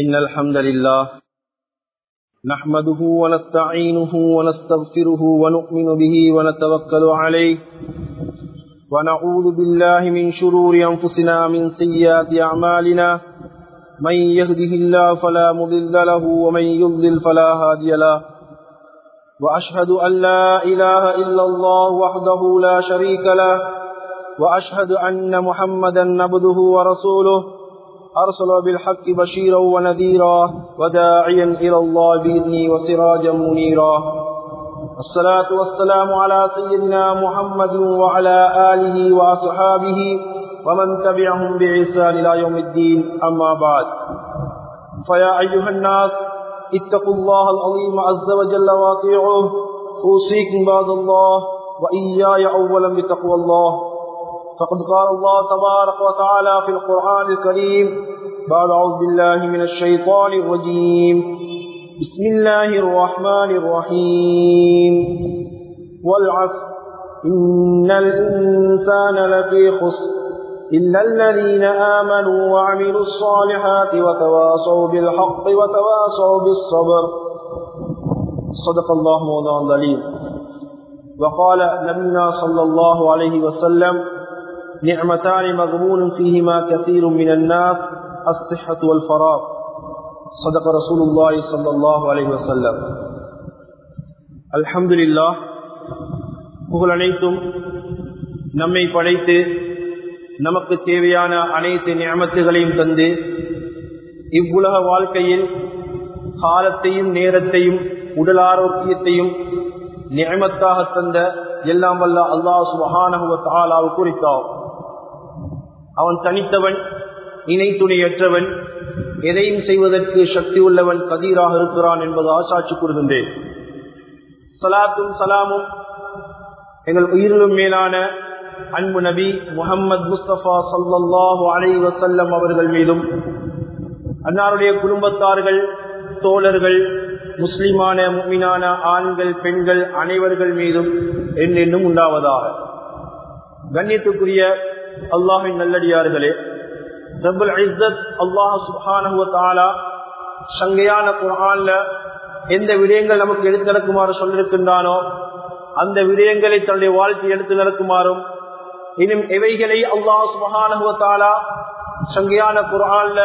إن الحمد لله نحمده ونستعينه ونستغفره ونؤمن به ونتوكل عليه ونعوذ بالله من شرور أنفسنا من سيئات أعمالنا من يهده الله فلا مضل له ومن يضلل فلا هادي له وأشهد أن لا إله إلا الله وحده لا شريك له وأشهد أن محمدا عبده ورسوله أرسل بالحق بشيرا ونذيرا وداعيا إلى الله بإذنه وسراجا منيرا. الصلاة والسلام على سيدنا محمد وعلى آله وأصحابه ومن تبعهم بإحسان إلى يوم الدين. أما بعد. فيا أيها الناس اتقوا الله العظيم عز وجل واطيعوه. أوصيكم بعد الله وإياي أولا بتقوى الله. فقد قال الله تبارك وتعالى في القرآن الكريم بعد أعوذ بالله من الشيطان الرجيم. بسم الله الرحمن الرحيم. والعصر. إن الإنسان لفي خسر. إلا الذين آمنوا وعملوا الصالحات وتواصوا بالحق وتواصوا بالصبر. صدق الله مولانا العليم. وقال نبينا صلى الله عليه وسلم نعمتان مغبون فيهما كثير من الناس الصحة والفراغ صدق رسول الله صلى الله عليه وسلم الحمد لله புகழ் அனைத்தும் நம்மை படைத்து நமக்கு தேவையான அனைத்து நியமத்துகளையும் தந்து இவ்வுலக வாழ்க்கையில் காலத்தையும் நேரத்தையும் உடல் ஆரோக்கியத்தையும் நியமத்தாக தந்த எல்லாம் வல்ல அல்லாஹ் சுபஹானஹுவ தாலாவு குறித்தார் அவன் தனித்தவன் இணை துணையற்றவன் எதையும் செய்வதற்கு சக்தி உள்ளவன் கதீராக இருக்கிறான் என்பது ஆசாட்சி கூறுகின்றேன். சலாத்தும் சலாமும் எங்கள் உயிரிலும் மேலான அன்பு நபி முகமது முஸ்தபா சல்லாஹு அலை வசல்லம் அவர்கள் மீதும் அன்னாருடைய குடும்பத்தார்கள் தோழர்கள் முஸ்லிமான முக்மினான ஆண்கள் பெண்கள் அனைவர்கள் மீதும் என்னென்னும் உண்டாவதாக. கண்ணியத்துக்குரிய அல்லாஹின் நல்லடியார்களே ரபுல் ஐசத் அல்லாஹ் சுஹானா சங்கையான குரான்ல எந்த விடயங்கள் நமக்கு எடுத்து நடக்குமாறு சொல்லிருக்கின்றானோ அந்த விடயங்களை தன்னுடைய வாழ்க்கை எடுத்து நடக்குமாறும் இன்னும் இவைகளை அல்லாஹ் சுபஹானுவத்தாலா சங்கையான குரான்ல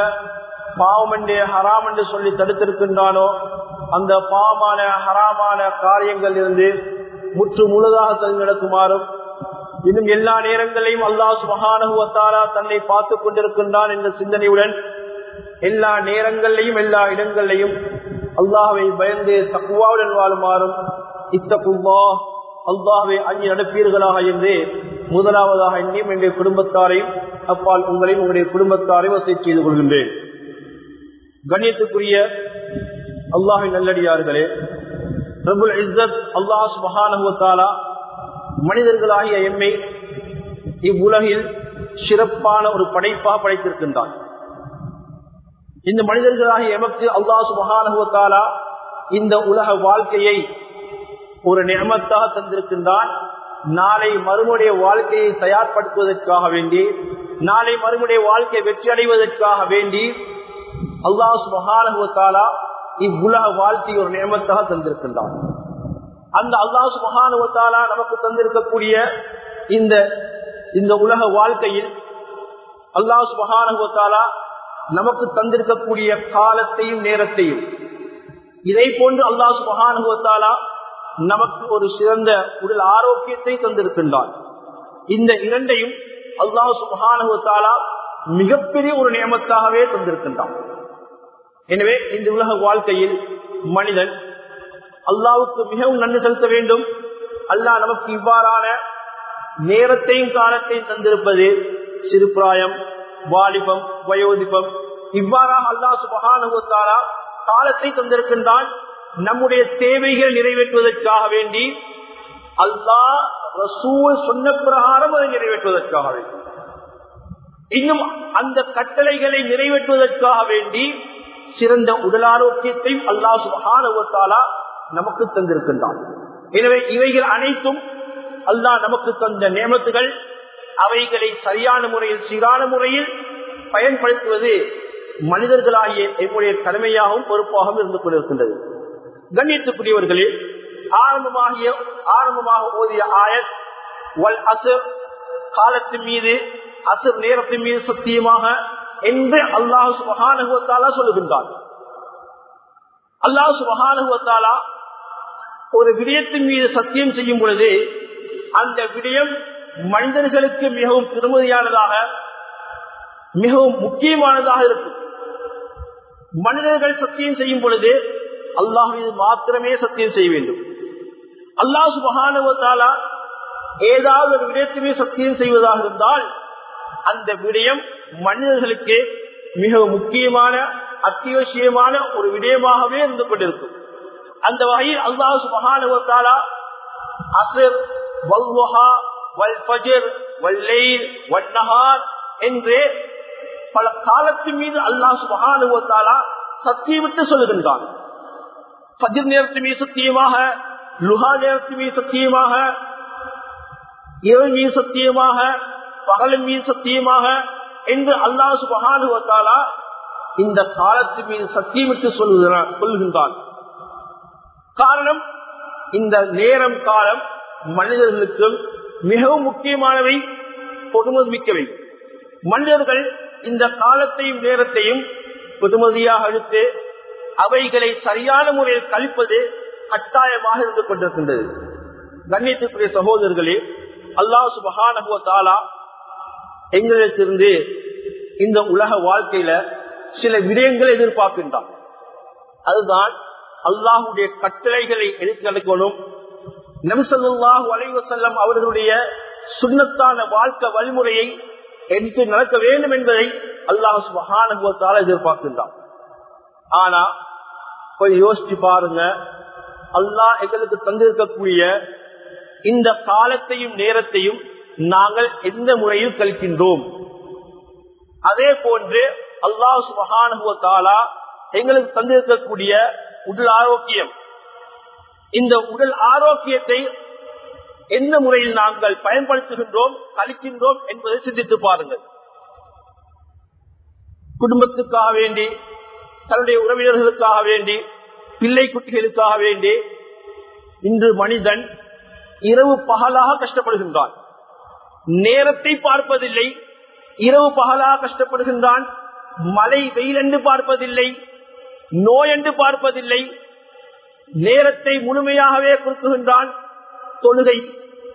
பாவமண்டே என்று ஹராம் என்று சொல்லி தடுத்திருக்கின்றானோ அந்த பாவமான ஹராமான காரியங்கள் இருந்து முற்று முழுதாக தள்ளி நடக்குமாறும் இன்னும் எல்லா நேரங்களையும் அல்லாஹ் சுபஹானுவத்தாலா தன்னை பார்த்து கொண்டிருக்கின்றான் என்ற சிந்தனையுடன் எல்லா நேரங்களையும் எல்லா இடங்களிலையும் அல்லாஹை பயந்து தக்குவாவுடன் வாழுமாறும் இத்தகுவா அல்லாஹை அஞ்சு நடப்பீர்களாக என்று முதலாவதாக எண்ணியும் என்னுடைய குடும்பத்தாரையும் அப்பால் உங்களையும் உங்களுடைய குடும்பத்தாரையும் வசதி செய்து கொள்கின்றேன். கண்ணியத்துக்குரிய அல்லாஹின் நல்லடியார்களே ரபுல் இஸ்ஸத் அல்லாஹ் சுபஹானுவத்தாலா மனிதர்களாகிய எம்மை இவ்வுலகில் சிறப்பான ஒரு படைப்பா படைத்திருக்கின்றான் இந்த மனிதர்களாகிய எமக்கு அல்லாசு சுபஹானுவத்தாலா இந்த உலக வாழ்க்கையை ஒரு நியமத்தாக தந்திருக்கின்றான். நாளை மறுமுடைய வாழ்க்கையை தயார்படுத்துவதற்காக வேண்டி நாளை மறுமுடைய வாழ்க்கையை வெற்றி அடைவதற்காக வேண்டி அல்லாஹ் சுபஹானுவத்தாலா இவ்வுலக வாழ்க்கை ஒரு நியமத்தாக தந்திருக்கின்றான். அந்த அல்லாஹ் மகானுவத்தாலா நமக்கு தந்திருக்கக்கூடிய இந்த இந்த உலக வாழ்க்கையில் அல்லாஹ் மகானுவத்தாலா நமக்கு தந்திருக்கக்கூடிய காலத்தையும் நேரத்தையும். இதை போன்று அல்லாஹ் மகானுவத்தாலா நமக்கு ஒரு சிறந்த உடல் ஆரோக்கியத்தை தந்திருக்கின்றான். இந்த இரண்டையும் அல்லாஹ் சுபஹானுவத்தாலா மிகப்பெரிய ஒரு நியமத்தாகவே தந்திருக்கின்றான். எனவே இந்த உலக வாழ்க்கையில் மனிதன் அல்லாவுக்கு மிகவும் நன்றி செலுத்த வேண்டும். அல்லாஹ் நமக்கு இவ்வாறான நேரத்தையும் காலத்தையும் தந்திருப்பது சிறுபிராயம் வாலிபம் வயோதிபம். இவ்வாறாக அல்லாஹ் சுபகானுவத்தாரா காலத்தை தந்திருக்கின்றான். நம்முடைய தேவைகள் நிறைவேற்றுவதற்காக வேண்டி அல்லாஹ் ரசூல் சொன்ன பிரகாரம் அதை நிறைவேற்றுவதற்காக வேண்டும். இன்னும் அந்த கட்டளைகளை நிறைவேற்றுவதற்காக வேண்டி சிறந்த உடல் ஆரோக்கியத்தையும் அல்லாஹ் சுபகானுவத்தாலா நமக்கு தந்திருக்கின்றான். எனவே இவைகள் அனைத்தும் அல்லாஹ் நமக்கு தந்த நியமத்துகள். அவைகளை சரியான முறையில் சீரான முறையில் பயன்படுத்துவது மனிதர்களாகிய எங்களுடைய கடமையாகவும் பொறுப்பாகவும் இருந்து கொண்டிருக்கின்றது. கண்ணியத்துக்குரியவர்களே ஆரம்பமாகிய ஆரம்பமாக ஓதிய ஆயத் வல் அசுர் காலத்தின் மீது அசுர் நேரத்தின் மீது சத்தியமாக என்று அல்லாஹு சுபகானுவத்தாலா சொல்லுகின்றான். அல்லாஹு சுபகானுவத்தாலா ஒரு விடயத்தின் மீது சத்தியம் செய்யும் பொழுது அந்த விடயம் மனிதர்களுக்கு மிகவும் பெருமதியானதாக மிகவும் முக்கியமானதாக இருக்கும். மனிதர்கள் சத்தியம் செய்யும் பொழுது அல்லாஹ் மீது மாத்திரமே சத்தியம் செய்ய வேண்டும். அல்லாஹ் சுபகானுவத்தாலா ஏதாவது ஒரு விடயத்துமே சத்தியம் செய்வதாக இருந்தால் அந்த விடயம் மனிதர்களுக்கு மிக முக்கியமான அத்தியாவசியமான ஒரு விடயமாகவே இருந்து கொண்டிருக்கும் அந்த வகையில் அல்லாஹ் சுபகானுவத்தாலா அசர் வல்வஹா வல் ஃபஜர் வல்லைல் வன்னஹார் என்று பல காலத்தின் மீது அல்லாஹ் சுபகானுவத்தாலா சத்தியமிட்டு சொல்லுகின்றான். ஃபஜர் நேரத்தின் மீது சத்தியமாக லுஹா நேரத்துமே மீது சத்தியமாக இரவு மீது சத்தியமாக பகலின் மீது சத்தியமாக என்று அல்லாஹ் சுபகானுவத்தாலா இந்த காலத்தின் மீது சத்தியமிட்டு சொல்லுகிறான் சொல்லுகின்றான். காரணம் இந்த நேரம் காலம் மனிதர்களுக்கு மிகவும் முக்கியமானவை பொதுமதிமிக்கவை மனிதர்கள் இந்த காலத்தையும் நேரத்தையும் பொதுமதியாக அழுத்து அவைகளை சரியான முறையில் கழிப்பது கட்டாயமாக இருந்து கொண்டிருக்கின்றது. கண்ணியத்திற்குரிய சகோதரர்களே அல்லாஹ் சுபகானகுவத்தாலா எங்களிடத்திலிருந்து இந்த உலக வாழ்க்கையில சில விடயங்களை எதிர்பார்க்கின்றான். அதுதான் அல்லாஹுடைய கட்டளைகளை எடுத்து நடக்கணும். நபிசல்லாஹு அலைவசல்லம் அவர்களுடைய சுண்ணத்தான வாழ்க்கை வழிமுறையை எடுத்து நடக்க வேண்டும் என்பதை அல்லாஹ் சுபகானுபவத்தால் எதிர்பார்க்கின்றான். ஆனா போய் யோசிச்சு பாருங்க. அல்லாஹ் எங்களுக்கு தந்திருக்கக்கூடிய இந்த காலத்தையும் நேரத்தையும் நாங்கள் எந்த முறையில் கழிக்கின்றோம்? அதே போன்று அல்லாஹ் சுபகானுபவத்தாலா எங்களுக்கு தந்திருக்கக்கூடிய உடல் ஆரோக்கியம். இந்த உடல் ஆரோக்கியத்தை எந்த முறையில் நாங்கள் பயன்படுத்துகின்றோம் கழிக்கின்றோம் என்பதை சிந்தித்து பாருங்கள். குடும்பத்துக்காக வேண்டி தன்னுடைய உறவினர்களுக்காக வேண்டி பிள்ளை குட்டிகளுக்காக வேண்டி இன்று மனிதன் இரவு பகலாக கஷ்டப்படுகின்றான். நேரத்தை பார்ப்பதில்லை இரவு பகலாக கஷ்டப்படுகின்றான் மழை வெயில் என்று பார்ப்பதில்லை நோய் என்று பார்ப்பதில்லை. நேரத்தை முழுமையாகவே கொடுக்குகின்றான் தொழுகை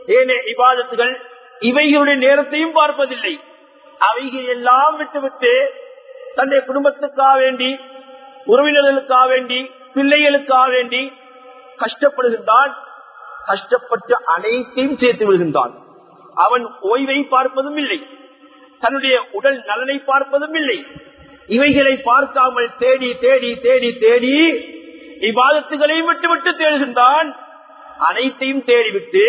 ஏனே இபாதத்துகள் இவைகளுடைய நேரத்தையும் பார்ப்பதில்லை. அவைகள் எல்லாம் விட்டுவிட்டு தன்னுடைய குடும்பத்துக்காக வேண்டி உறவினர்களுக்காக வேண்டி பிள்ளைகளுக்காக வேண்டி கஷ்டப்படுகின்றான். கஷ்டப்பட்டு அனைத்தையும் சேர்த்து விடுகின்றான். அவன் ஓய்வை பார்ப்பதும் இல்லை. தன்னுடைய உடல் நலனை பார்ப்பதும் இல்லை. இவைகளை பார்க்காமல் தேடி தேடி தேடி தேடி இவ்வாதத்துகளையும் விட்டுவிட்டு தேடுகின்றான். அனைத்தையும் தேடிவிட்டு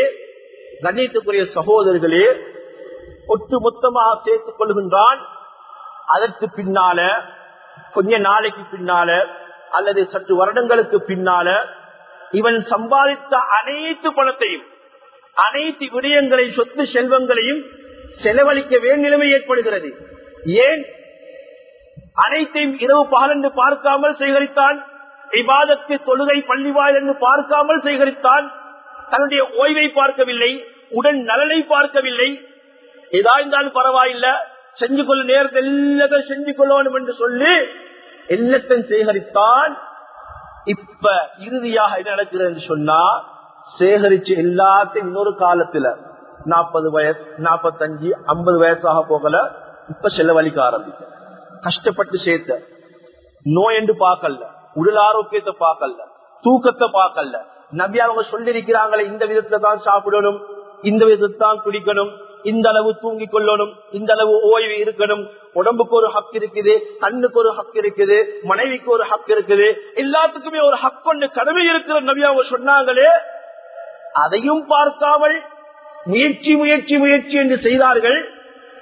கண்ணியத்துக்குரிய சகோதரர்களே ஒட்டு மொத்தமாக சேர்த்துக் கொள்கின்றான். அதற்கு பின்னால கொஞ்ச நாளைக்கு பின்னால அல்லது சற்று வருடங்களுக்கு பின்னால இவன் சம்பாதித்த அனைத்து பணத்தையும் அனைத்து விடயங்களை சொத்து செல்வங்களையும் செலவழிக்க வேண்டிய நிலைமை ஏற்படுகிறது. ஏன்? அனைத்தையும் இரவு பகல் என்று பார்க்காமல் சேகரித்தான் விவாதத்து தொழுகை பள்ளிவாய் என்று பார்க்காமல் சேகரித்தான் தன்னுடைய ஓய்வை பார்க்கவில்லை உடன் நலனை பார்க்கவில்லை. ஏதா பரவாயில்ல செஞ்சு கொள்ள நேரத்தை எல்லாத்தையும் செஞ்சு கொள்ளணும் என்று சொல்லி எல்லாத்தையும் சேகரித்தான். இப்ப இறுதியாக என்ன நடக்கிறது சொன்னா சேகரிச்சு எல்லாத்தையும் இன்னொரு காலத்துல நாற்பது வயசு நாற்பத்தஞ்சு ஐம்பது வயசாக போகல இப்ப செலவழிக்க ஆரம்பிக்கிறேன் கஷ்டப்பட்டு சேர்த்த. நோய் என்று பார்க்கல உடல் ஆரோக்கியத்தை பார்க்கல தூக்கத்தை பார்க்கல நபி அவங்க சொல்லிருக்கிறாங்களே இந்த விதத்துல தான் சாப்பிடணும் இந்த விதத்தை தான் குடிக்கணும் இந்த அளவு தூங்கிக் கொள்ளணும் இந்த அளவு ஓய்வு இருக்கணும். உடம்புக்கு ஒரு ஹக் இருக்குது கண்ணுக்கு ஒரு ஹக் இருக்குது மனைவிக்கு ஒரு ஹக் இருக்குது. எல்லாத்துக்குமே ஒரு ஹக் கொண்டு கடமை இருக்கிற நபி அவங்க சொன்னாங்களே அதையும் பார்க்காமல் முயற்சி முயற்சி முயற்சி என்று செய்தார்கள்.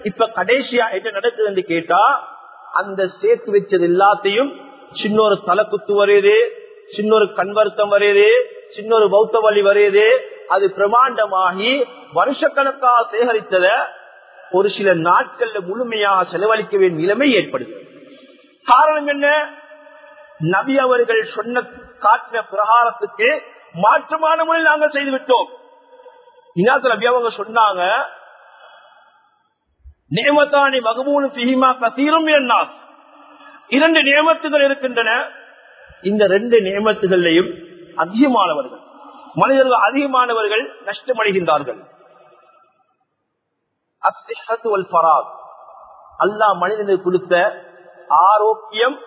இப்ப கடைசியா என்ன நடக்குது என்று கேட்டா அந்த சேர்த்து வச்சது எல்லாத்தையும் சின்னொரு தலை குத்து வருது சின்னொரு கண் வருத்தம் வருது சின்னொரு பௌத்த வழி வரையுது அது பிரமாண்டமாகி வருஷக்கணக்காக சேகரித்தத ஒரு சில நாட்கள்ல முழுமையாக செலவழிக்க வேண்டிய நிலைமை ஏற்படுது காரணம் என்ன? நபி அவர்கள் சொன்ன காட்டின பிரகாரத்துக்கு மாற்றமான முறையில் நாங்கள் செய்து விட்டோம் இனாத்த நபி அவங்க சொன்னாங்க நேமத்தானி மகமூனு பிஹிமா கசீரும் என்னாஸ் இரண்டு நியமத்துகள் இருக்கின்றன. இந்த ரெண்டு நியமத்துகளையும் அதிகமானவர்கள் மனிதர்கள் அதிகமானவர்கள் நஷ்டமடைகின்றார்கள். அஸ்ஸிஹத்து அல்லாஹ் மனிதனுக்கு கொடுத்த ஆரோக்கியம்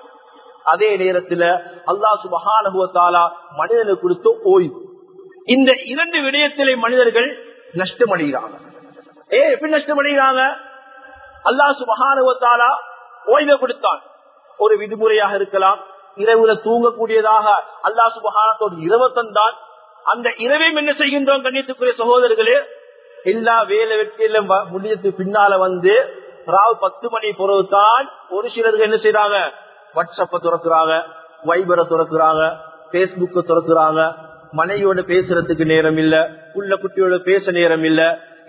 அதே நேரத்தில் அல்லாஹ் சுபகானுவத்தாலா மனிதனுக்கு கொடுத்த ஓய்வு. இந்த இரண்டு விடயத்திலே மனிதர்கள் நஷ்டமடைகிறாங்க. ஏ எப்படி நஷ்டமடைகிறாங்க? அல்லாஹ் மகானவத்தாலா ஓய்வை கொடுத்தான். ஒரு விடுமுறையாக இருக்கலாம் இரவுல தூங்கக்கூடியதாக அல்லாஹ் சுபஹானத்தோடு இரவு தந்தான். அந்த இரவையும் என்ன செய்கின்றோம் கண்ணியத்துக்குரிய சகோதரர்களே? எல்லா வேலை வெற்றியிலும் முடியத்துக்கு பின்னால வந்து ராவ் பத்து மணி பொறுத்தான் ஒரு சிலருக்கு என்ன செய்யறாங்க வாட்ஸ்அப்ப துறக்குறாங்க வைபரை துறக்குறாங்க பேஸ்புக்க துறக்குறாங்க. மனைவியோட பேசுறதுக்கு நேரம் இல்ல உள்ள குட்டியோட பேச நேரம் இல்ல.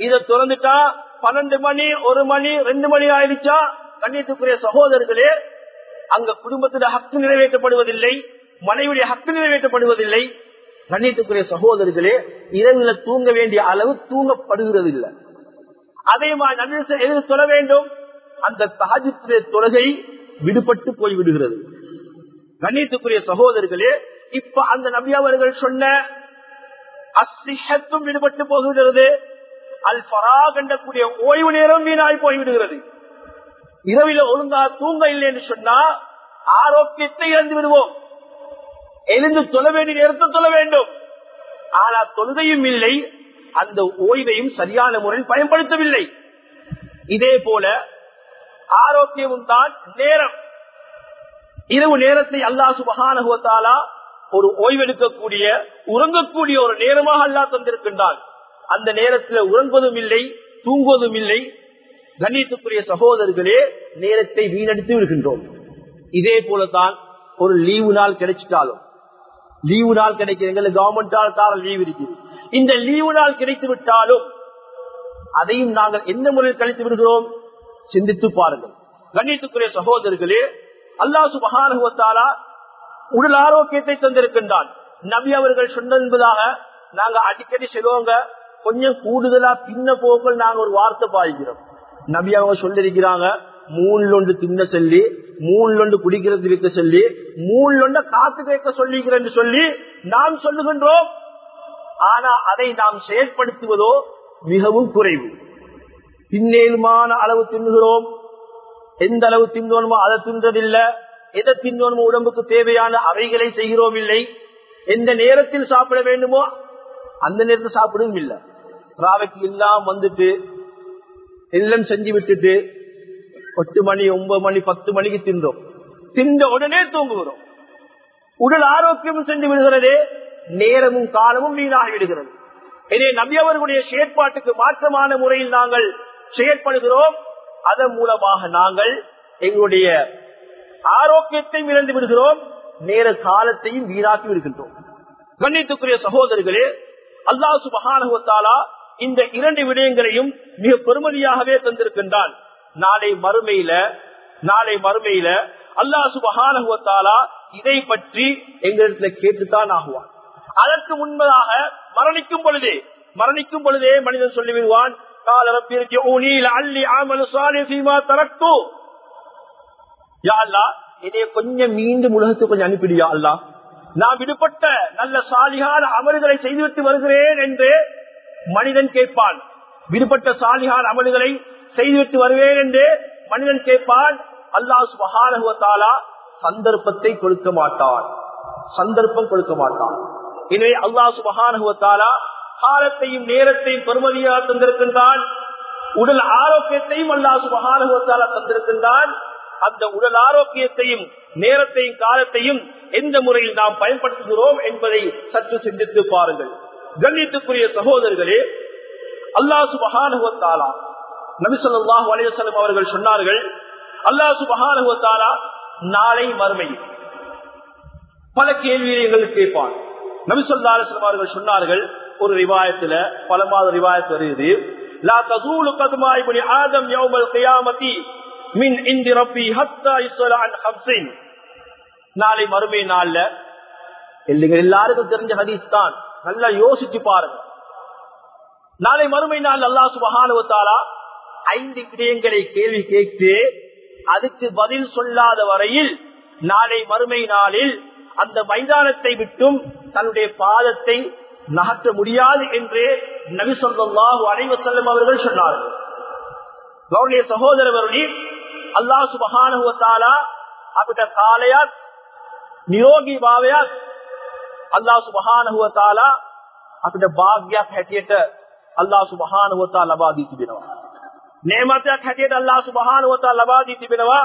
இதை திறந்துட்டா பன்னெண்டு மணி ஒரு மணி ரெண்டு மணி ஆயிடுச்சா? கண்ணியத்துக்குரிய சகோதரர்களே அங்க குடும்பத்துடைய ஹக்கு நிறைவேற்றப்படுவதில்லை மனைவியுடைய ஹக்கு நிறைவேற்றப்படுவதில்லை. கண்ணியத்துக்குரிய சகோதரர்களே இரவுல தூங்க வேண்டிய அளவு தூங்கப்படுகிறது இல்லை அதே மாதிரி நன்மை எது சொல்ல வேண்டும் அந்த தாஜத்துடைய தொலகை விடுபட்டு போய் விடுகிறது கண்ணியத்துக்குரிய சகோதரர்களே இப்ப அந்த நபி அவர்கள் சொன்ன அசிஹத்தும் விடுபட்டு போகிறது. அல் பராக் கண்டக்கூடிய ஓய்வு நேரம் வீணாய் போய்விடுகிறது. இரவில ஒழுங்கா தூங்க இல்லை என்று சொன்னா ஆரோக்கியத்தை இழந்து விடுவோம். எழுந்து சொல்ல வேண்டிய நேரத்தை சொல்ல வேண்டும். ஆனா தொழுகையும் இல்லை அந்த ஓய்வையும் சரியான முறையில் பயன்படுத்தவில்லை. இதே போல ஆரோக்கியமும் தான் நேரம். இரவு நேரத்தை அல்லா சுபகானுவத்தாலா ஒரு ஓய்வெடுக்கக்கூடிய உறங்கக்கூடிய ஒரு நேரமாக அல்லா தந்திருக்கின்றான். அந்த நேரத்தில் உறங்குவதும் இல்லை தூங்குவதும் இல்லை. கண்ணியத்துக்குரிய சகோதரர்களே நேரத்தை வீணடித்து விடுகின்றோம். இதே போலதான் ஒரு லீவு நாள் கிடைச்சிட்டாலும். லீவு நாள் கிடைக்கிறது கவர்மெண்டால் தார லீவ் இருக்குது. இந்த லீவு நாள் கிடைத்து விட்டாலும் அதையும் நாங்கள் எந்த முறையில் கழித்து விடுகிறோம்? சிந்தித்து பாருங்கள். கண்ணியத்துக்குரிய சகோதரர்களே அல்லாஹ் சுபகானுவத்தாலா உடல் ஆரோக்கியத்தை தந்திருக்கின்றான். நபி அவர்கள் சொன்னதாக நாங்க அடிக்கடி சொல்லுவாங்க. கொஞ்சம் கூடுதலா பின்ன போக்கள் நாங்க ஒரு வார்த்தை பாய்க்கிறோம் நபி அவங்க சொல்லிருக்கிறாங்க மூணு ஒன்று தின்ன சொல்லி மூணு ஒன்று குடிக்கிறது வைக்க சொல்லி மூணு ஒன்று காத்து கேட்க சொல்லிக்கிறேன் சொல்லி நாம் சொல்லுகின்றோம். ஆனா அதை நாம் செயற்படுத்துவதோ மிகவும் குறைவு. பின்னேலுமான அளவு தின்னுகிறோம். எந்த அளவு தின்னோணுமோ அதை தின்றதில்லை எதை தின்னோணுமோ உடம்புக்கு தேவையான அவைகளை செய்கிறோம் இல்லை. எந்த நேரத்தில் சாப்பிட வேண்டுமோ அந்த நேரத்தில் சாப்பிடவும் இல்லை. ராவைக்கு எல்லாம் வந்துட்டு எல்லாம் செஞ்சு விட்டுட்டு எட்டு மணி ஒன்பது மணி பத்து மணிக்கு தின்றோம். தின்ற உடனே தூங்குகிறோம் உடல் ஆரோக்கியம் சென்று விடுகிறதே நேரமும் காலமும் வீணாகி விடுகிறது. எனவே நபி அவர்களுடைய செயற்பாட்டுக்கு மாற்றமான முறையில் நாங்கள் செயற்படுகிறோம். அதன் மூலமாக நாங்கள் எங்களுடைய ஆரோக்கியத்தையும் இழந்து விடுகிறோம். நேர காலத்தையும் வீணாக்கி விடுகின்றோம். கண்ணித்துக்குரிய சகோதரர்களே அல்லாசு சுபகானுவத்தாலா இந்த இரண்டு விடயங்களையும் மிக பெருமதியாகவே தந்திருக்கின்றான். நாளை மறுமையில நாளை மறுமையில அல்லாஹ் சுபகானுவத்தாலா இதை பற்றி எங்களிடத்துல கேட்டுத்தான் ஆகுவான். அதற்கு முன்பதாக மரணிக்கும் பொழுதே மரணிக்கும் பொழுதே மனிதன் சொல்லிவிடுவான் கொஞ்சம் மீண்டும் உலகத்துக்கு கொஞ்சம் அனுப்பிடியா அல்லா நான் விடுபட்ட நல்ல சாலிகான அமல்களை செய்துவிட்டு வருகிறேன் என்று மனிதன் கேட்பான். விடுபட்ட சாலிகான அமல்களை செய்துவிட்டு வருவேன் என்று மனிதன் கேட்பான். அல்லாஹ் சுபகானுவத்தாலா சந்தர்ப்பத்தை கொடுக்க மாட்டான். சந்தர்ப்பம் கொடுக்க மாட்டான். எனவே அல்லாஹ் சுபகானுவத்தாலா காலத்தையும் நேரத்தையும் பெருமதியாக தந்திருக்கின்றான். உடல் ஆரோக்கியத்தையும் அல்லாஹ் சுபகானுவத்தாலா தந்திருக்கின்றான். அந்த உடல் ஆரோக்கியத்தையும் நேரத்தையும் காலத்தையும் எந்த முறையில் நாம் பயன்படுத்துகிறோம் என்பதை சற்று சிந்தித்து பாருங்கள். கண்ணியத்துக்குரிய சகோதரர்களே அல்லாஹ் சுபகானுவத்தாலா நபிசல்லாஹு அலைவசலம் அவர்கள் சொன்னார்கள் அல்லாஹ் சுபகானுவத்தாலா நாளை மறுமையில் பல கேள்வியை எங்களுக்கு கேட்பான். நபிசல்லா அலுவலம் அவர்கள் சொன்னார்கள் ஒரு ரிவாயத்துல பல மாத ரிவாயத்து வருகிறது. லா தசூலு கதுமாய் ஆதம் யௌமல் கியாமதி மின் இந்தி ரப்பி ஹத்தா யுஸ்அல நாளை மறுமை நாள்ல இல்லைங்க எல்லாருக்கும் தெரிஞ்ச ஹதீஸ் தான். நல்லா யோசிச்சு பாருங்க. நாளை மறுமை நாள் அல்லா சுபகானுவத்தாலா ஐந்து விடயங்களை கேள்வி கேட்டு அதுக்கு பதில் சொல்லாத வரையில் நாளை மறுமை நாளில் அந்த மைதானத்தை விட்டும் தன்னுடைய பாதத்தை நகர்த்த முடியாது என்று நபி சொல்லாஹு அனைவசல்லம் அவர்கள் சொன்னார்கள். அவருடைய சகோதரவருடைய அல்லா சுபகானுவத்தாலா அப்படின்ற காலையார் நியோகி பாவையார் අල්ලා සුබහානහු වතාලා අපිට වාග්යක් හැටියට අල්ලා සුබහානහු වතාලා ලබා දී තිබෙනවා. නේමතයක් හැටියට අල්ලා සුබහානහු වතාලා ලබා දී තිබෙනවා.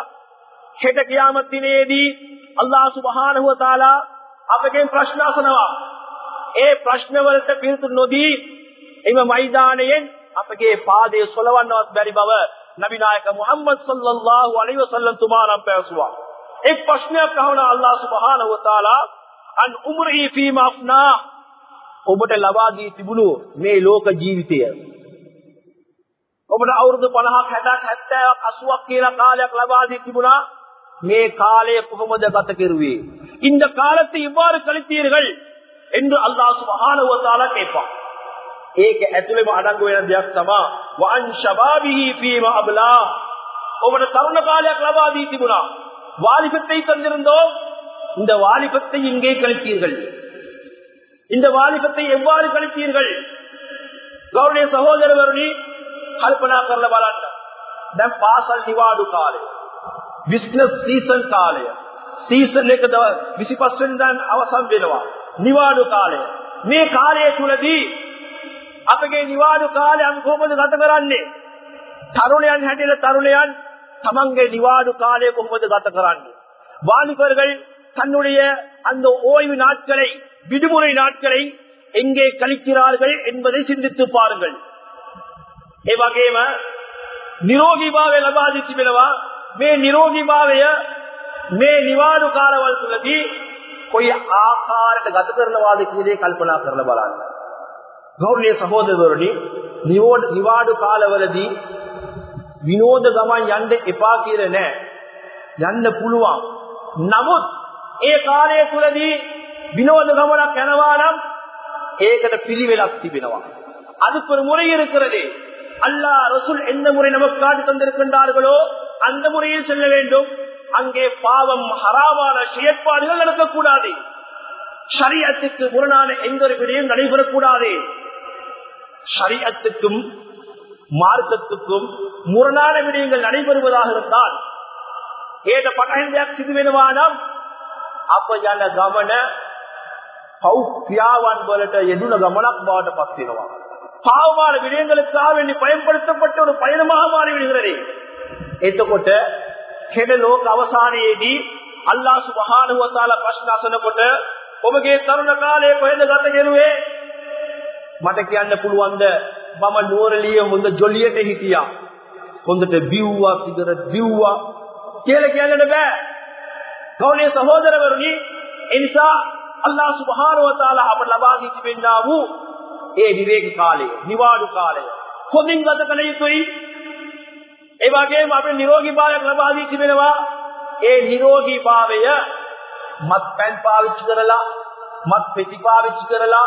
හෙට කියාමත් දිනේදී අල්ලා සුබහානහු වතාලා අපගෙන් ප්‍රශ්න අසනවා. ඒ ප්‍රශ්න වලට පිළිතුරු නොදී එම මයිදානයෙන් අපගේ පාදයේ සොලවන්නවත් බැරි බව නබි නායක මුහම්මද් සල්ලල්ලාහු අලයිහි වසල්ලම් තුමාණන් පැවසුවා. එක් ප්‍රශ්නයක් අහනවා අල්ලාහ් සුබ්හානහු වතාලා අන් උම්රහි ෆීමා අෆ්නා ඔබට ලබා දී තිබුණු මේ ලෝක ජීවිතය ඔබට අවුරුදු 50ක් 60ක් 70ක් 80ක් කියලා කාලයක් ලබා දී තිබුණා මේ කාලය කොහොමද ගත කෙරුවේ இந்த காலத்தை இவ்வாறு கழித்தீர்கள் என்று அல்லாஹ் சுப்ஹானஹு வ தஆலா கேட்பான் ඒක ඇතුළේම අඩංගු වෙන දෙයක් තමයි වන් ශබාබිහි ෆීම අබ්ලා ඔබට තරුණ කාලයක් ලබා දී තිබුණා வாலிபத்தை தந்திருந்தோம் இந்த வாலிபத்தை இங்கே கழித்தீர்கள் இந்த வாலிபத்தை எவ்வாறு கழித்தீர்கள் ගෞරවනීය සහෝදරවරුනි කල්පනා කරලා බලන්න දැන් පාසල් නිවාඩු කාලය බිස්නස් සීසන් කාලය සීසන් එක 25 වෙනිදාන් අවසන් වෙනවා නිවාඩු කාලය මේ කාලය තුලදී අපගේ නිවාඩු කාලය අපි කොහොමද ගත කරන්නේ තරුණයන් හැටියට තරුණයන් තමන්ගේ நிவாடு காலே කොහොමද ගත කරන්නේ வாலிபர்கள் தன்னுடைய அந்த ஓய்வு நாட்களை விடுமுறை நாட்களை எங்கே கழிக்கிறார்கள் என்பதை சிந்தித்து பாருங்கள் ඒ වගේම නිරෝගී භාවය ලබා දී තිබෙනවා මේ නිරෝගී භාවය මේ නිවාඩු කාලවල තුලදී කොයි ආකාරයකට ගත කරනවාද කියන එක කල්පනා කරලා බලන්න. ගෞරවනීය සහෝදරවරුනි නිවාඩු කාලවලදී විනෝද ගමන් යන්න එපා කියලා නෑ. යන්න පුළුවන්. නමුත් ඒ කාලය තුලදී විනෝද ගමනක් යනවා නම් ඒකට පිළිවෙලක් තිබෙනවා. அதுக்கு ஒரு முறை இருக்கிறது அல்லாஹ் ரசூல் எந்த முறை நமக்கு காட்டி தந்திருக்கின்றார்களோ அந்த முறையில் செல்ல வேண்டும் அங்கே பாவம் ஹராமான செயற்பாடுகள் நடக்கக்கூடாது ஷரியத்துக்கு முரணான எந்த ஒரு விடையும் நடைபெறக்கூடாது ஷரியத்துக்கும் மார்க்கத்துக்கும் முரணான விடயங்கள் நடைபெறுவதாக இருந்தால் ஏத பட்டகந்தியாக சிதுவெனுமானால் අප යන ගමන පව් ක්‍රියාවන් වලට යෙදුන ගමනක් බවට පත් වෙනවා. பாவமான விடயங்களுக்காக வேண்டி பயன்படுத்தப்பட்ட ஒரு பயணமாக மாறிவிடுகிறது එතකොට හෙට ලෝක අවසානයේදී අල්ලාහ් සුබ්හානහු වතාලා ප්‍රශ්න අසනකොට ඔබගේ තරුණ කාලයේ කොහෙද ගත කෙරුවේ මට කියන්න පුළුවන්ද මම නුවරලිය හොඳ ජොලියට හිටියා. හොඳට බිව්වා සිගරට් බිව්වා කියලා කියන්නට බෑ. ගෞරවනීය සහෝදරවරුනි ඒ නිසා අල්ලාහ් සුබ්හානහු වතාලා අපට ලබා දී තිබෙනා වූ ඒ විවේක කාලය, නිවාඩු කාලය හොඳින් ගත කළ යුතුයි. ඒ වගේම අපේ නිරෝගී භාවයක් ලබා දී තිබෙනවා. ඒ නිරෝගී භාවය මත්පැන් පාවිච්චි කරලා, මත් පෙති පාවිච්චි කරලා,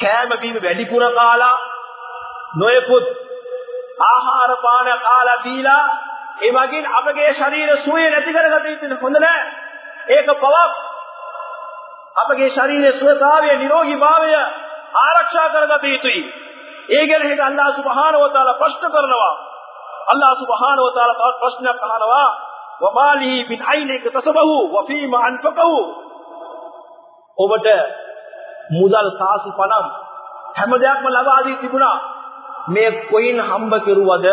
කෑම බීම වැඩිපුර කාලා නොයෙකුත් ආහාර පාන කාලා බීලා ඒ වගේ අපගේ ශරීර සුවය නැති කරගත යුතු හොඳ නෑ. ඒක පවක්. අපගේ ශරීරයේ සුවතාවය නිරෝගී භාවය ආරක්ෂා කරගත යුතුයි. ඒ ගැන හිත අල්ලාහ් සුබ්හානහු වතාලා ප්‍රශ්න කරනවා. අල්ලාහ් සුබ්හානහු වතාලා තවත් ප්‍රශ්නයක් අහනවා. වමාලිහි මින් අයිනික තසබහු? වෆීම අන්ෆකහු? ඔබට මුදල් කාසු පණම් හැම දෙයක්ම ලබා දී තිබුණා. මේ කොයින් හම්බ කෙරුවද?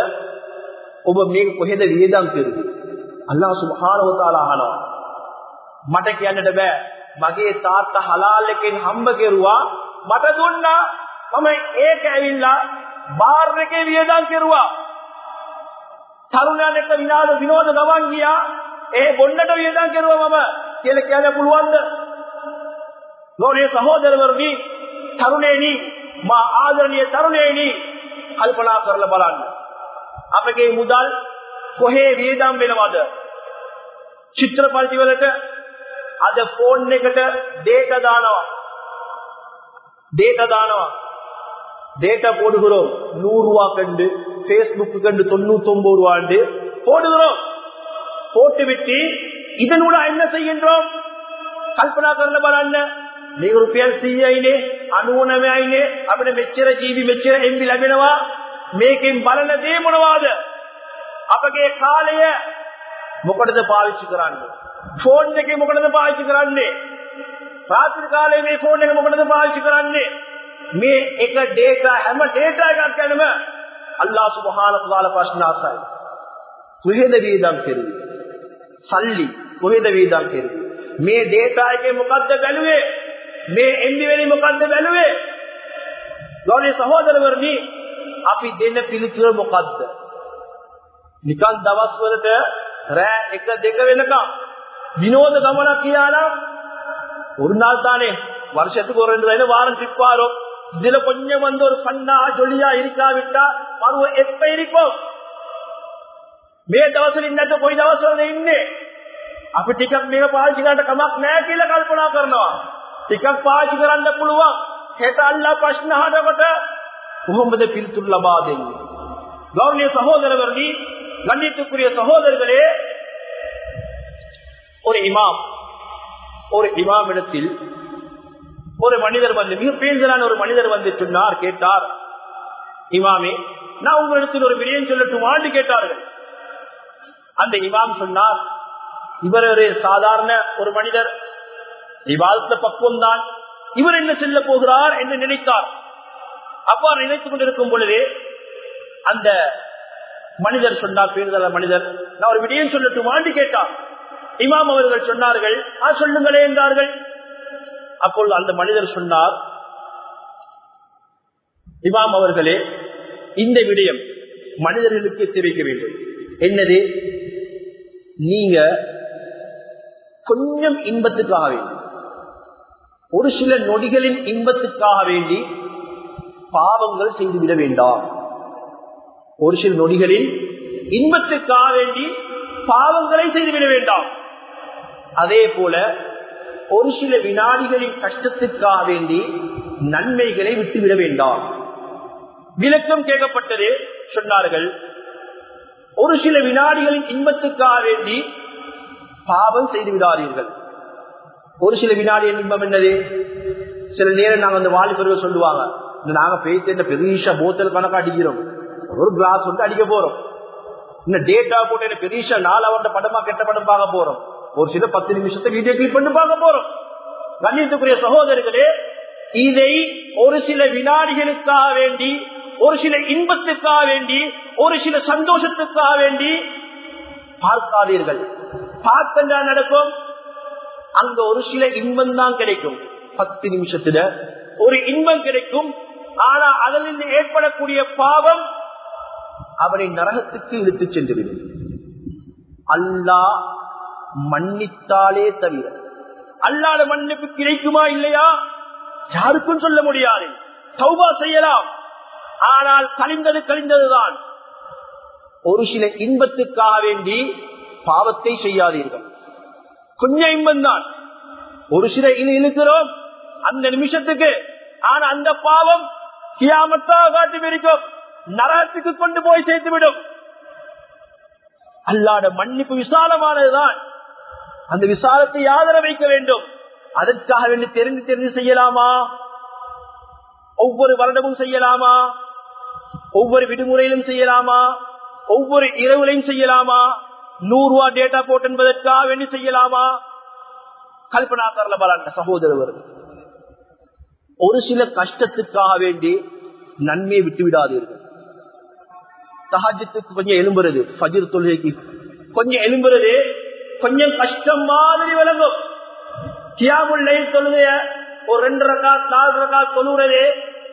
ඔබ මේක කොහෙද වියදම් කෙරුවේ අල්ලාහ් සුබ්හානහු තාලා අහනවා. මට කියන්නට බෑ. මගේ තාත්තා හලාල් එකෙන් හම්බ කෙරුවා. මට දුන්නා. මම ඒක ඇවිල්ලා බාර් එකේ වියදම් කෙරුවා. තරුණයන් එක්ක විනාද විනෝද ගමන් ගියා. ඒ බොන්නට වියදම් කෙරුවා මම කියලා කියන්න පුළුවන්ද? ගෞරවනීය සහෝදරවරුනි තරුණේනි මා ආදරණීය තරුණේනි කල්පනා කරලා බලන්න. අපගේ මුදල් කොහේ වියදම් වෙනවද? චිත්‍රපටි වලට අද ෆෝන් එකට data දානවා. data දානවා. data போடுகிறோம் 100 ரூபா கண்டு Facebook கண்டு 99 ரூபாண்டு போடுகிறோம். போட்டுவிட்டு இதனோட என்ன செய்கின்றோம்? කල්පනා කරලා බලන්න මේ රුපියල් 100යිනේ 99යිනේ அப்படி மெச்சர ஜீவி மெச்சர MB ලැබෙනවා මේකෙන් බලන දේ මොනවාද? අපගේ කාලය මොකටද පාවිච්චි කරන්නේ? ෆෝන් එකේ මොකටද පාවිච්චි කරන්නේ? රාත්‍රී කාලේ මේ ෆෝන් එක මොකටද පාවිච්චි කරන්නේ? මේ එක ඩේටා හැම ඩේටා එකක් ගැනම අල්ලාහ් සුබ්හානහු වතාලා ප්‍රශ්න අසයි කොහෙද වේදම් කෙරුවේ? සල්ලි කොහෙද වේදම් කෙරුවේ? මේ ඩේටා එකේ මොකද්ද බැලුවේ? මේ එම්බි වෙලි මොකද්ද බැලුවේ? ගෞරවනීය සහෝදරවරුනි අපි දෙන්න පිළිතුර මොකද්ද නිකන් දවස් වලට රෑ 1 2 වෙනකම් විනෝද ගමනක් කියලා ஒரு நாள் தானே வருஷத்துக்கு ஒரு ரெண்டு தடவை வாரம் ட்ரிப் வரும் இதுல கொஞ்சம் வந்து ஒரு ஃபன்னா ஜொலியா இருக்காவிட்டா பருவ எப்ப இருக்கும் මේ දවස්වල ඉන්නත් කොයි දවස්වලද ඉන්නේ අපි ටිකක් මේක පාවිච්චි කරන්න කමක් නැහැ කියලා කල්පනා කරනවා ටිකක් පාවිච්චි කරන්න පුළුවන් හෙට අල්ලා ප්‍රශ්න අහනකොට முகமது பில்துள்ளபாதை கௌரிய சகோதரவர்களி கண்டித்துக்குரிய சகோதரர்களே ஒரு இமாம் ஒரு இமாம் இடத்தில் ஒரு மனிதர் வந்து மிக பேஞ்சலான ஒரு மனிதர் வந்து சொன்னார் கேட்டார் இமாமே நான் உங்களிடத்தில் ஒரு விடயம் சொல்லட்டுமான்னு கேட்டார்கள். அந்த இமாம் சொன்னார் இவர் ஒரு சாதாரண ஒரு மனிதர் விவாதத்த பக்குவம் தான் இவர் என்ன செல்ல போகிறார் என்று நினைத்தார். அவ்வாறு நினைத்துக் கொண்டிருக்கும் பொழுது அந்த மனிதர் சொன்னார் பேருதல மனிதர் நான் ஒரு விடயம் சொல்லட்டுமான்னு கேட்டார். இமாம் அவர்கள் சொன்னார்கள் ஆ சொல்லுங்களே என்றார்கள். அப்பொழுது அந்த மனிதர் சொன்னார் இமாம் அவர்களே இந்த விடயம் மனிதர்களுக்கு தெரிவிக்க வேண்டும். என்னது? நீங்க கொஞ்சம் இன்பத்துக்காக வேண்டும் ஒரு சில நொடிகளின் இன்பத்துக்காக வேண்டி பாவங்கள் செய்துவிட வேண்டாம். ஒரு சில நொடிகளில் இன்பத்துக்காக வேண்டி பாவங்களை செய்துவிட வேண்டாம். அதே போல ஒரு சில வினாடிகளின் கஷ்டத்துக்காக வேண்டி நன்மைகளை விட்டுவிட வேண்டாம். விளக்கம் கேட்கப்பட்டது. சொன்னார்கள் ஒரு சில வினாடிகளின் இன்பத்துக்காக வேண்டி பாவம் செய்து விடாதீர்கள் ஒரு சில வினாடியின் இன்பம் என்னது? சில நேரம் நாங்கள் அந்த வாலிபர்கள் சொல்லுவாங்க நாங்க பேய்த்த பெரிய போத்தல் கணக்கு அடிக்கிறோம். ஒரு கிளாஸ் வந்து அடிக்க போறோம். இந்த டேட்டா போட்டு பெரிய நாலு அவரோட படமா கெட்ட படம் பார்க்க போறோம். ஒரு சில பத்து நிமிஷத்தை வீடியோ கிளிப் பண்ணி பார்க்க போறோம். கண்ணியத்துக்குரிய சகோதரர்களே இதை ஒரு சில வினாடிகளுக்காக வேண்டி ஒரு சில இன்பத்துக்காக வேண்டி ஒரு சில சந்தோஷத்துக்காக வேண்டி பார்க்காதீர்கள். பார்த்தா நடக்கும்? அங்க ஒரு சில இன்பம் தான் கிடைக்கும். பத்து நிமிஷத்துல ஒரு இன்பம் கிடைக்கும். ஆனா அதிலிருந்து ஏற்படக்கூடிய பாவம் அவரை நரகத்துக்கு இழுத்து சென்றுவிடும். அல்லா மன்னித்தாலே தவிர அல்லாத மன்னிப்பு கிடைக்குமா இல்லையா? யாருக்கும் சொல்ல முடியாது. சௌபா செய்யலாம். ஆனால் கழிந்தது கழிந்ததுதான். ஒரு சில இன்பத்துக்காக வேண்டி பாவத்தை செய்யாதீர்கள். கொஞ்சம் இன்பம் தான் ஒரு சில இழுக்கிறோம். அந்த நிமிஷத்துக்கு. ஆனா அந்த பாவம் கியாமத்தாக காட்டி இருக்கும் நரகத்துக்கு கொண்டு போய் சேர்த்துவிடும். அல்லாட மன்னிப்பு விசாலமானதுதான். அந்த விசாலத்தை ஆதர வைக்க வேண்டும்? அதற்காக வேண்டி தெரிந்து தெரிந்து செய்யலாமா? ஒவ்வொரு வருடமும் செய்யலாமா? ஒவ்வொரு விடுமுறையிலும் செய்யலாமா? ஒவ்வொரு இரவுலையும் செய்யலாமா? நூறு ரூபா டேட்டா போட்டு என்பதற்காக வேண்டி செய்யலாமா? கல்பனா கரல பலன் சகோதரர் ஒரு சில கஷ்டத்துக்காக வேண்டி நன்மையை விட்டு விடாதீர்கள் சஹஜத்துக்கு கொஞ்சம் எலும்புறது பஜிர் தொழுகைக்கு. கொஞ்சம் எலும்புறது கொஞ்சம் கஷ்டம் மாதிரி விளங்கும். கியாமுல்லை தொழுகைய ஒரு ரெண்டு ரகா நாலு ரகா தொழுகிறது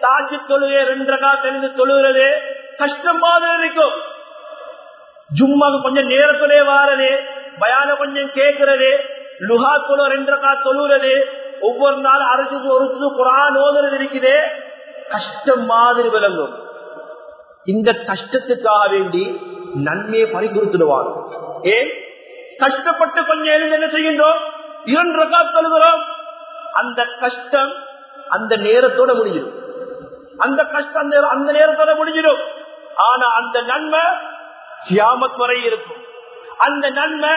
தாஜி தொழுகை ரெண்டு ரகா தெரிந்து தொழுகிறது கஷ்டம் மாதிரி இருக்கும். ஜும்மாக்கு கொஞ்சம் நேரத்திலே வாரது பயான கொஞ்சம் கேட்கிறது லுஹா தொழு ரெண்டு ரகா தொழுகிறது ஒவ்வொரு நாள் அரைச்சு ஒரு குரான் ஓதுறது இருக்குது. கஷ்டம் மாதிரி விளங்கும். இந்த கஷ்டத்துக்காக வேண்டி நன்மையை பறிகொடுத்துடுவாங்க. ஏன்? கஷ்டப்பட்டு கொஞ்சம் எழுந்து என்ன செய்கின்றோம்? இரண்டு ரகாத் தொழுகிறோம். அந்த கஷ்டம் அந்த நேரத்தோட முடிஞ்சிடும். அந்த கஷ்டம் அந்த அந்த நேரத்தோட முடிஞ்சிடும். ஆனா அந்த நன்மை கியாமத் வரை இருக்கும். அந்த நன்மை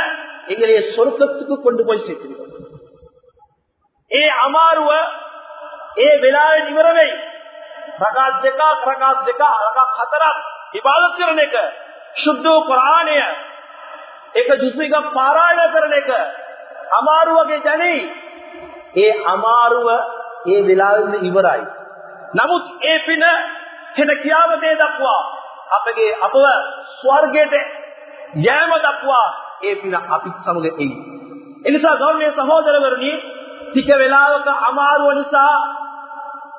எங்களைய சொர்க்கத்துக்கு கொண்டு போய் சேர்த்துவிடும். ඒ අමාරුව ඒ වෙලාවෙන් ඉවර වෙයි. රකාත් දෙකක් රකාත් දෙකක් රකාත් හතරක් ඉබාදත් කරන එක සුද්ධ කුරාණය එක ජුස්මික පාරායන කරන එක අමාරු වගේ දැනේ. ඒ අමාරුව ඒ වෙලාවෙම ඉවරයි. නමුත් ඒ පින හෙට කියාමතේ දක්වා අපගේ අපව ස්වර්ගයට යෑම දක්වා ඒ පින අපිත් සමග එයි. එනිසා ගෞරවනීය සහෝදරවරුනි ටික වෙලාවක අමාරුව නිසා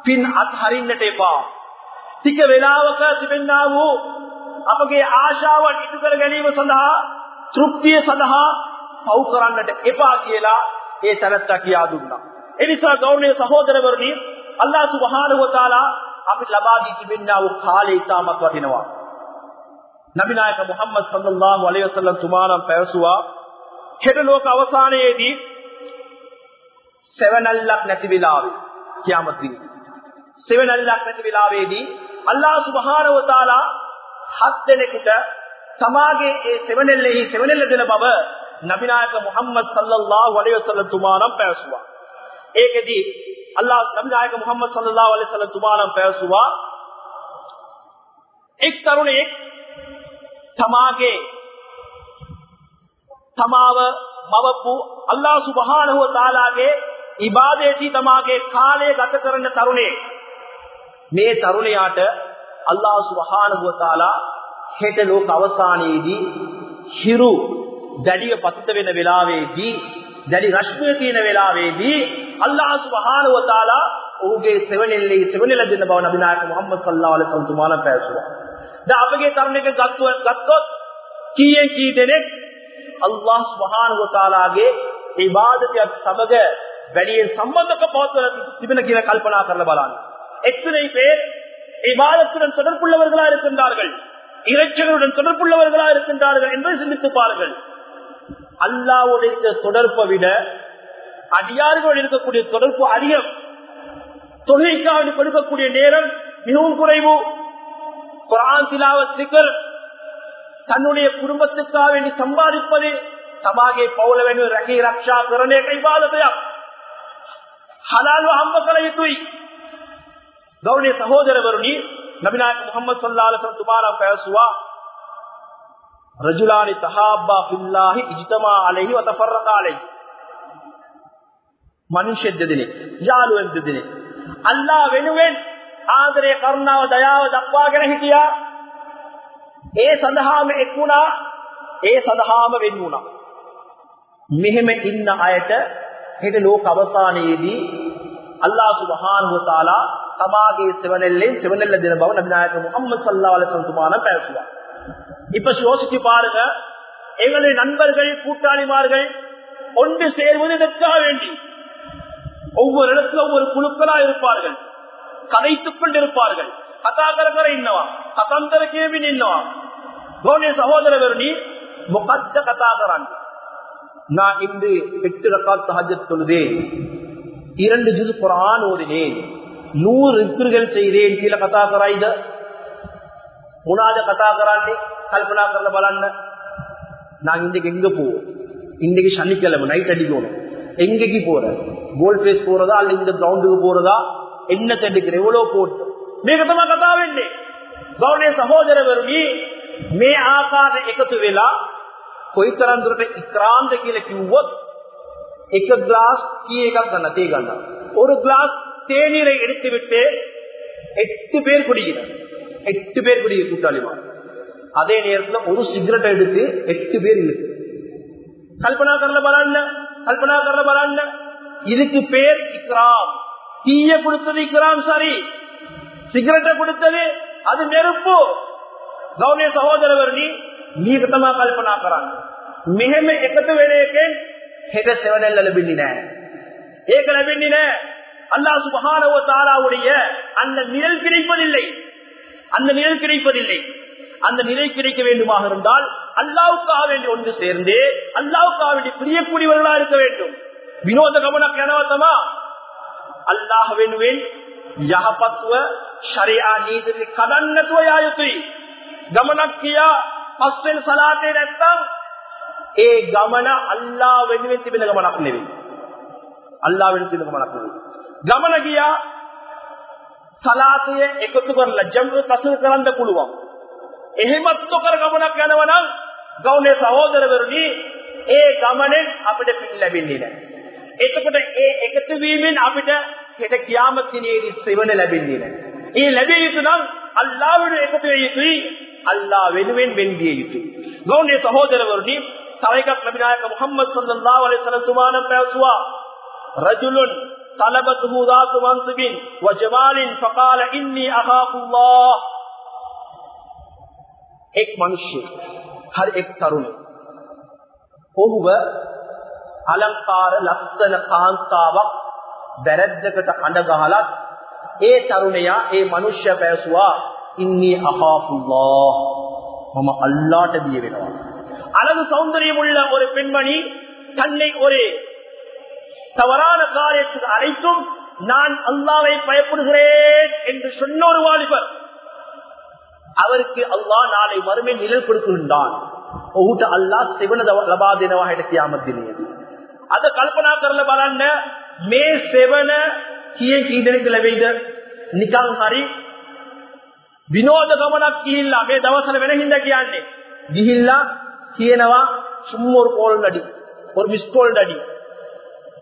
පින් අත්හරින්නට එපා. ටික වෙලාවක තිබෙන්නා වූ අපගේ ආශාවන් ඉටු කර ගැනීම සඳහා තෘප්තිය සඳහා පව් කරන්නට එපා කියලා ඒ තැනත්තා කියා දුන්නා. එනිසා ගෞරවනීය සහෝදරවරුනි අල්ලාහ් සුබ්හානහු වතාලා අපිට ලබා දී තිබෙනා වූ කාලය ඉතාමත් වටිනවා. නබි නායක මුහම්මද් සල්ලල්ලාහු අලයිහි වසල්ලම් තුමාණන් පැවසුවා හෙට ලෝක අවසානයේදී සෙවණල්ලක් නැති වෙලාවේ කියාමත් දිනේ සෙවණල්ලක් නැති වෙලාවේදී අල්ලාහ් සුබ්හානහු වතාලා හත් දෙනෙකුට තමාගේ ඒ සෙවණෙල්ලෙහි සෙවණෙල්ල දෙන බව නබි නායක මුහම්මද් සල්ලල්ලාහු අලයිහි වසල්ලම් තුමාණන් පැවසුවා. ඒකෙදී අල්ලාහ් නබි නායක මුහම්මද් සල්ලල්ලාහු අලයිහි වසල්ලම් තුමාණන් පැවසුවා එක් තරුණයෙක් තමාගේ තමාව මවපු අල්ලාහ් සුබ්හානහු වතාලාගේ ඉබාදේදී තමාගේ කාලය ගත කරන තරුණයෙක් මේ තරුණයාට අල්ලාහ් සුබ්හානහු වතාලා හෙට ලෝක අවසානයේදී හිරු දැඩිය පතිත වෙන වෙලාවේදී දැඩි රශ්මිය තියෙන වෙලාවේදී අල්ලාහ් සුබ්හානහු වතාලා ඔහුගේ සෙවණෙල්ලේ සෙවණෙල දෙන බව නබි නායක මුහම්මද් සල්ලල්ලාහු අලයිහි වසල්ලම් තුමාලා පැවසුවා. දැන් අපගේ තරුණයෙක් ගත්තොත් කීයෙන් කී දෙනෙක් අල්ලාහ් සුබ්හානහු වතාලාගේ ඉබාදතියත් සමග වැඩියෙන් සම්බන්ධක පවත්වන තිබෙන කියලා කල්පනා කරලා බලන්න. எத்தனை பேர் இவாதத்துடன் தொடர்புள்ளவர்களா இருக்கின்றார்கள் இறைச்சலுடன் தொடர்புள்ளவர்களா இருக்கின்றார்கள் என்பதை சிந்தித்து பாருங்கள் அல்லாவுடைய தொடர்பை விட அடியார்கள் இருக்கக்கூடிய தொடர்பு அதிகம் தொழிற்காக கொடுக்கக்கூடிய நேரம் மிகவும் குறைவு குரான் திலாவத்திற்குள் தன்னுடைய குடும்பத்துக்காக வேண்டி சம்பாதிப்பது தமாகே பௌல வேண்டும் ரகி ரக்ஷா හලාලව හම්බ කළ යුතුයි. ගෞරවනීය සහෝදරවරුනි, නබිනායක මුහම්මද් සල්ලල්ලාහු අලයිහි වසල්ලම් තුමාලා පැවසුවා රජුලානි තහාබ්බා ෆිල්ලාහි ඉජ්තමා අලෛහි වතෆරරකා අලෛහි. මිනිස්සු දෙදෙනෙක්, යාළුවෙන් දෙදෙනෙක්. අල්ලාහ වෙනුවෙන් ආදරය, කරුණාව, දයාව දක්වාගෙන හිටියා. ඒ සඳහාම එක් වුණා, ඒ සඳහාම වෙන් වුණා. මෙහෙම ඉන්න අයට හෙට ලෝක අවසානයේදී අල්ලාහ් සුබ්හානහු වතාලා தமாகே சிவனெல்லை சிவனெல்ல தின பவன் நபிநாயக முகமது சல்லா அலிசல்துமான பேசுவார் இப்ப யோசிச்சு பாருங்க எங்களுடைய நண்பர்கள் கூட்டாளிமார்கள் ஒன்று சேர்வது இதற்காக வேண்டி ஒவ்வொரு இடத்துல ஒவ்வொரு குழுக்களா இருப்பார்கள் கதைத்துக் கொண்டிருப்பார்கள் கதாகரகர இன்னவா கதந்தர கேவின் இன்னவா கௌனிய சகோதரவர் நீ முகத்த கதாகரான் நான் இன்று எட்டு ரக்காத் சஹஜத் தொழுதேன் இரண்டு ஜுது குரான் ஓதினேன் නූර් ඉතුරුගල් செய்தேன் කියලා කතා කරයිද මොනවාද කතා කරන්නේ කල්පනා කරලා බලන්න நான் இன்றைக்கு எங்க போவோம் இன்றைக்கு சனிக்கிழமை நைட் அடிக்கணும் எங்கேக்கு போற கோல் ஃபேஸ் போறதா அல்ல இந்த கிரவுண்டுக்கு போறதா என்ன தண்டிக்கிற எவ்வளவு போட்டு මේක තමයි කතා වෙන්නේ ගෞරවනීය සහෝදරවරුනි මේ ආකාර එකතු වෙලා කොයිතරම් දුරට ඉක්‍රාම්ද කියලා කිව්වොත් එක ග්ලාස් කී එකක් ගන්න තේ ගන්න ஒரு கிளாஸ் தேநீரை எடுத்துவிட்டு எட்டு பேர் குடிக்கிறார் எட்டு பேர் குடிக்கிற கூட்டாளிமா அதே நேரத்தில் ஒரு சிகரெட் எடுத்து எட்டு பேர் இருக்கு கல்பனா கரல பலான்ன கல்பனா கரல பலான்ன இதுக்கு பேர் இக்ராம் தீய கொடுத்தது இக்ராம் சரி சிகரெட்டை கொடுத்தது அது நெருப்பு கௌனிய சகோதரவர்னி මේක තමයි කල්පනා කරන්නේ. මෙහෙම එකතු වෙන එකෙන් හෙට සෙවණැල්ල ලැබෙන්නේ නැහැ. அல்லாஹ் சுபஹானவ தாலாவுடைய அந்த நிழல் கிடைப்பதில்லை அந்த நிழல் கிடைப்பதில்லை அந்த நிலை கிடைக்க வேண்டுமாக இருந்தால் அல்லாவுக்காக வேண்டி ஒன்று சேர்ந்து அல்லாவுக்காக வேண்டி பிரியக்கூடியவர்களா இருக்க வேண்டும் வினோத கமன கனவசமா அல்லாஹ் வேணுவேன் යහපත්ව ශරයා නීතිරි කඩන්නතුව යා යුතුයි. ගමනක් පස්වෙන් සලාතේ නැත්තම් ඒ ගමන අල්ලා වෙනුවෙන් තිබෙන ගමනක් නෙවෙයි. අල්ලා වෙනුවෙන් තිබෙන ගමනක් නෙවෙයි. ගමන ගියා සලාතය එකතු කරලා ජම්ම කසල් කරන්න පුළුවන්. එහෙමත් නොකර ගමනක් යනවා නම් ගෞණේ සහෝදරවරුනි ඒ ගමනෙන් අපිට පින් ලැබෙන්නේ නැහැ. එතකොට ඒ එකතු වීමෙන් අපිට හෙට කියාමත් දිනේදී සෙවණ ලැබෙන්නේ නැහැ. ඒ ලැබිය යුතු නම් අල්ලාහ් වෙනුවෙන් එකතු විය යුතුයි. අල්ලාහ් වෙනුවෙන් වෙන්දිය යුතුයි. ගෞණේ සහෝදරවරුනි තව එකක් නබිනායක මුහම්මද් සල්ලල්ලාහු අලයිහි වසල්ලම් තුමාණන් පැවසුවා. රජුලුන් طلبته ذات منصب وجمال فقال إني أخاف الله එක් මිනිස්සෙක් හරි එක් තරුණෙක් ඔහුව අලංකාර ලස්සන කාන්තාවක් බැරද්දකට අඬ ගහලත් ඒ තරුණයා ඒ මිනිස්සයා පැසුවා இன்னி அகாபுல்லா நம்ம அல்லாட்ட வியவிடும் அழகு சௌந்தரியம் உள்ள ஒரு பெண்மணி தன்னை ஒரு தவறான காரியத்துக்கு அழைக்கும் நான் அல்லாவை பயப்படுகிறேன் என்று சொன்ன ஒரு வாலிபர் அவருக்கு அல்லா நாளை மறுமை நிழல் கொடுக்கின்றான் அல்லா சிவன லபாதினவாக எடுத்தியாமத்தினேன் அத கல்பனா கரல பாராண்ட மே செவன கிய கீதனுக்கு லவைதர் நிகாங் ஹரி විනෝද ගමනක් ගිහිල්ලා මේ දවස්වල වෙන හින්දා කියන්නේ. ගිහිල්ලා කියනවා සුම්මෝර් කෝල් නඩි. ஒரு මිස් කෝල් නඩි.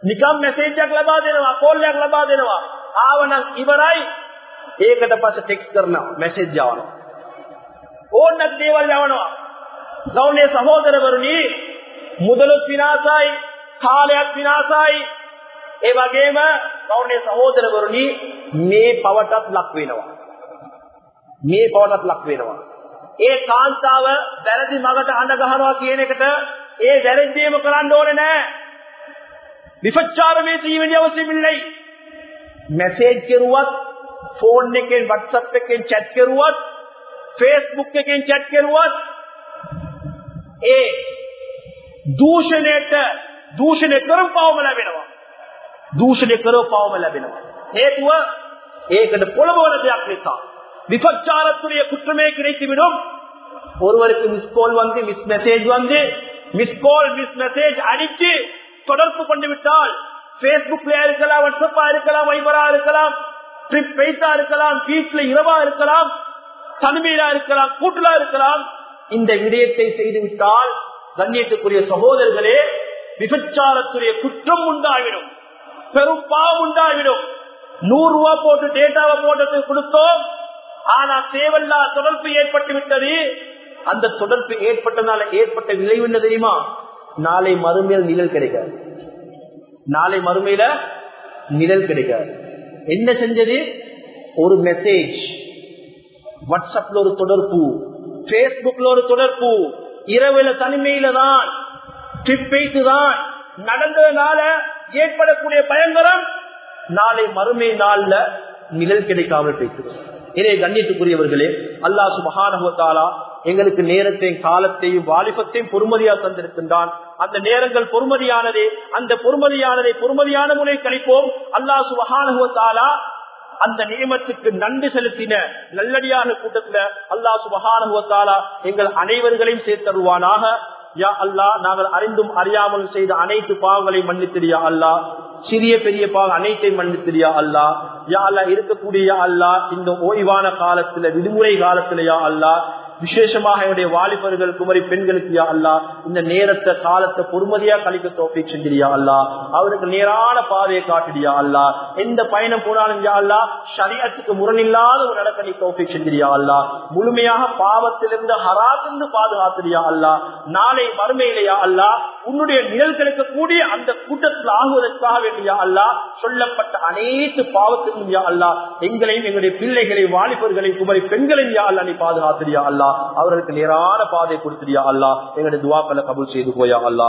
නිකන් මැසේජ් එකක් ලබා දෙනවා, කෝල් එකක් ලබා දෙනවා. ආවනම් ඉවරයි. ඒකට පස්සේ ටෙක්ස්ට් කරනවා, මැසේජ් යවනවා. ඕනක් දේවල් යවනවා. ගෞණේ සහෝදරවරුනි මුදලුත් විනාශයි කාලයක් විනාශයි ඒ වගේම ගෞණේ සහෝදරවරුනි මේ පවටත් ලක් වෙනවා මේ පවටත් ලක් වෙනවා ඒ කාන්තාව වැරදි මගට අඬ ගහනවා කියන එකට ඒ වැරදිම කරන්න ඕනේ නෑ විපච්චාරමේ ජීවනය අවශ්‍යමිල්ලයි මැසේජ් කරුවත් ෆෝන් එකෙන් WhatsApp එකෙන් chat කරුවත් Facebook එකෙන් chat කරුවත් ඒ දූෂණයට දූෂණය කරපු පවම ලැබෙනවා. දූෂණය කරපු පවම ලැබෙනවා. හේතුව ඒකට පොළඹවන දෙයක් නිසා. விபச்சாரத்துடைய குற்றமே கிடைத்துவிடும். ஒருவருக்கு மிஸ் கால் வந்து மிஸ் மெசேஜ் வந்து மிஸ் கால் மிஸ் மெசேஜ் அடிச்சு தொடர்பு கொண்டு விட்டால் பேஸ்புக்ல இருக்கலாம் வாட்ஸ்அப்பா இருக்கலாம் வைபரா இருக்கலாம் ட்ரிப் பெய்தா இருக்கலாம் வீட்டுல இரவா இருக்கலாம் தனிமையிலா இருக்கலாம் கூட்டுலா இருக்கலாம் இந்த விடயத்தை செய்துவிட்டால் கண்ணியத்துக்குரிய சகோதரர்களே விபச்சாரத்துடைய குற்றம் உண்டாகிடும். பெரும் பாவம் உண்டாகிடும். நூறு ரூபாய் போட்டு டேட்டாவை போட்டது கொடுத்தோம் ஆனா தேவல்லா தொடர்பு ஏற்பட்டு விட்டது. அந்த தொடர்பு ஏற்பட்டனால ஏற்பட்ட விளைவு என்ன தெரியுமா? நாளை மறுமையில் நிழல் கிடைக்காது. நாளை மறுமையில நிழல் கிடைக்காது. என்ன செஞ்சது? ஒரு மெசேஜ் வாட்ஸ்அப்ல ஒரு தொடர்பு. பேஸ்புக்ல ஒரு தொடர்பு. இரவுல தனிமையில தான். ட்ரிப் வைத்து தான். நடந்ததுனால ஏற்படக்கூடிய பயங்கரம். நாளை மறுமை நாள்ல நிழல் கிடைக்காமல் பேசுகிறோம் எனவே கண்ணியத்துக்குரியவர்களே அல்லாஹ் சுபகானகுவத்தாலா எங்களுக்கு நேரத்தையும் காலத்தையும் வாலிபத்தையும் பொறுமதியா தந்திருக்கின்றான். அந்த நேரங்கள் பொறுமதியானதே அந்த பொறுமதியானதை பொறுமதியான முறை கழிப்போம் அல்லாஹ் சுபகானகுவத்தாலா அந்த நியமத்துக்கு நன்றி செலுத்தின நல்லடியான கூட்டத்துல அல்லா சுபகானுவத்தாலா எங்கள் அனைவர்களையும் சேர்த்தருவானாக. யா அல்லா நாங்கள் அறிந்தும் அறியாமல் செய்த அனைத்து பாவங்களை மன்னித்திரியா அல்லா சிறிய பெரிய பாவம் அனைத்தையும் மன்னித்திரியா அல்லா யா அல்லா இருக்கக்கூடிய அல்லா இந்த ஓய்வான காலத்துல விடுமுறை காலத்திலயா அல்லா விசேஷமாக என்னுடைய வாலிபர்கள் குமரி பெண்களுக்கு யா அல்லா இந்த நேரத்தை காலத்தை பொறுமதியா கழிக்க தோப்பி செஞ்சிரியா அல்லா. அவருக்கு நேரான பாதையை காட்டுடியா அல்லா. எந்த பயணம் போனாலும் யா அல்லா சரியத்துக்கு முரணில்லாத ஒரு நடக்கணி தோப்பி செஞ்சிரியா அல்லா. முழுமையாக பாவத்திலிருந்து ஹராத்திலிருந்து பாதுகாத்துடியா அல்லா. நாளை மறுமையிலையா அல்லா உன்னுடைய நிழல் கிடைக்கக்கூடிய அந்த கூட்டத்தில் ஆகுவதற்காக வேண்டியா அல்லா சொல்லப்பட்ட அனைத்து பாவத்திலும் யா அல்லா எங்களையும் எங்களுடைய பிள்ளைகளை வாலிபர்களை குமரி பெண்களையும் யா அல்லா நீ பாதுகாத்துடியா அல்லா. அவர்களுக்கு நேரான பாதை கொடுத்துடியா அல்லா எங்களுடைய துவாக்களை கபூல் செய்து போயா அல்லா